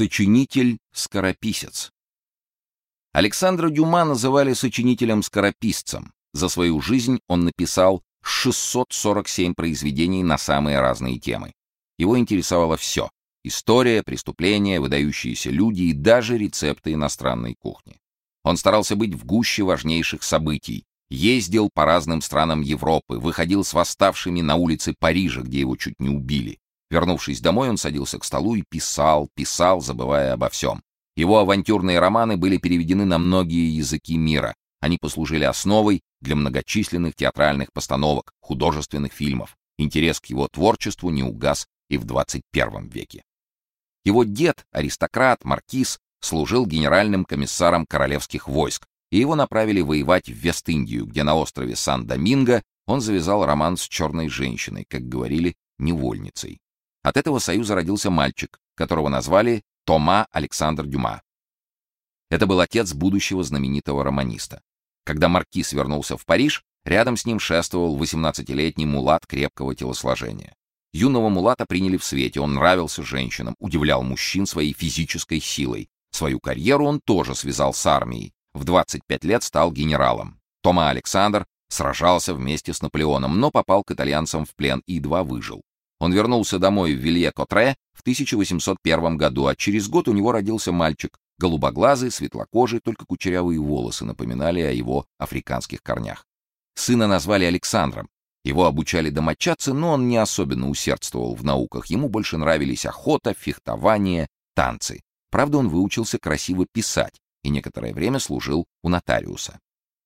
Сочинитель-скорописец. Александра Дюма называли сочинителем-скорописцем. За свою жизнь он написал 647 произведений на самые разные темы. Его интересовало все: история, преступления, выдающиеся люди и даже рецепты иностранной кухни. Он старался быть в гуще важнейших событий, ездил по разным странам Европы, выходил с восставшими на улицы Парижа, где его чуть не убили, Вернувшись домой, он садился к столу и писал, писал, забывая обо всем. Его авантюрные романы были переведены на многие языки мира. Они послужили основой для многочисленных театральных постановок, художественных фильмов. Интерес к его творчеству не угас и в 21 веке. Его дед, аристократ, маркиз, служил генеральным комиссаром королевских войск, и его направили воевать в Вест-Индию, где на острове Сан-Доминго он завязал роман с черной женщиной, как говорили, невольницей. От этого союза родился мальчик, которого назвали Тома Александр Дюма. Это был отец будущего знаменитого романиста. Когда маркиз вернулся в Париж, рядом с ним шествовал 18-летний мулат крепкого телосложения. Юного мулата приняли в свете, он нравился женщинам, удивлял мужчин своей физической силой. Свою карьеру он тоже связал с армией. В 25 лет стал генералом. Тома Александр сражался вместе с Наполеоном, но попал к итальянцам в плен и едва выжил. Он вернулся домой в Вилье-Котре в 1801 году, а через год у него родился мальчик, голубоглазый, светлокожий, только кучерявые волосы напоминали о его африканских корнях. Сына назвали Александром. Его обучали домочадцы, но он не особенно усердствовал в науках. Ему больше нравились охота, фехтование, танцы. Правда, он выучился красиво писать и некоторое время служил у нотариуса.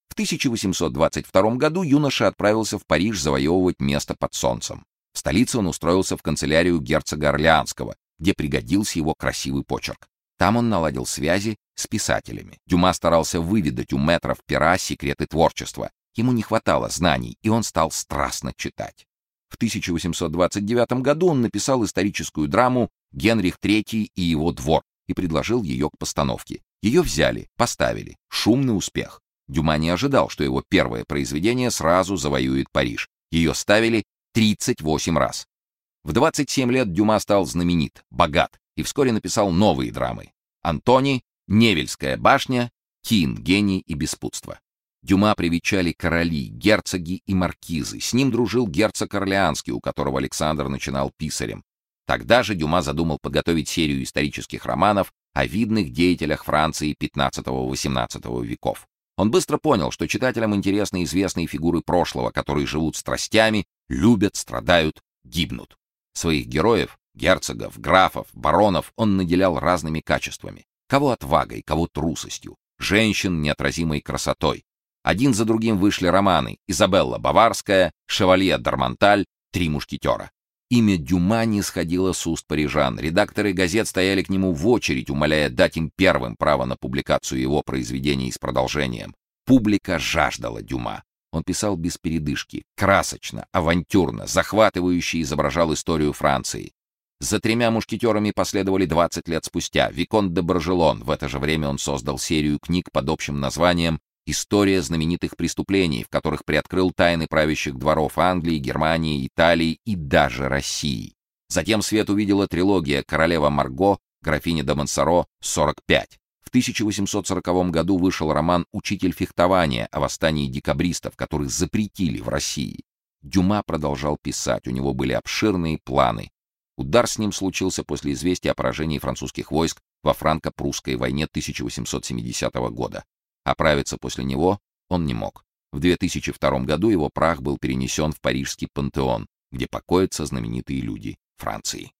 В 1822 году юноша отправился в Париж завоевывать место под солнцем. Столице он устроился в канцелярию герцога Орлеанского, где пригодился его красивый почерк. Там он наладил связи с писателями. Дюма старался выведать у метров пера секреты творчества. Ему не хватало знаний, и он стал страстно читать. В 1829 году он написал историческую драму «Генрих III и его двор» и предложил ее к постановке. Ее взяли, поставили. Шумный успех. Дюма не ожидал, что его первое произведение сразу завоюет Париж. Ее ставили 38 раз. В 27 лет Дюма стал знаменит, богат и вскоре написал новые драмы: Антони, Невельская башня, Кин, гений и беспутство. Дюма привечали короли, герцоги и маркизы. С ним дружил герцог Орлеанский, у которого Александр начинал писарем. Тогда же Дюма задумал подготовить серию исторических романов о видных деятелях Франции XV-XVIII веков. Он быстро понял, что читателям интересны известные фигуры прошлого, которые живут страстями, любят, страдают, гибнут. Своих героев, герцогов, графов, баронов он наделял разными качествами. Кого отвагой, кого трусостью, женщин неотразимой красотой. Один за другим вышли романы: Изабелла Баварская, Шевалье Дармонталь, Три мушкетера. Имя Дюма не сходило с уст парижан. Редакторы газет стояли к нему в очередь, умоляя дать им первым право на публикацию его произведений с продолжением. Публика жаждала Дюма. Он писал без передышки, красочно, авантюрно, захватывающе изображал историю Франции. За тремя мушкетерами последовали 20 лет спустя. Виконт де Баржелон. В это же время он создал серию книг под общим названием История знаменитых преступлений, в которых приоткрыл тайны правящих дворов Англии, Германии, Италии и даже России. Затем свет увидела трилогия Королева Марго, графиня де Монсоро, 45. В 1840 году вышел роман Учитель фехтования о восстании декабристов, которых запретили в России. Дюма продолжал писать, у него были обширные планы. Удар с ним случился после известия о поражении французских войск во франко-прусской войне 1870 года. Оправиться после него он не мог. В 2002 году его прах был перенесен в парижский пантеон, где покоятся знаменитые люди Франции.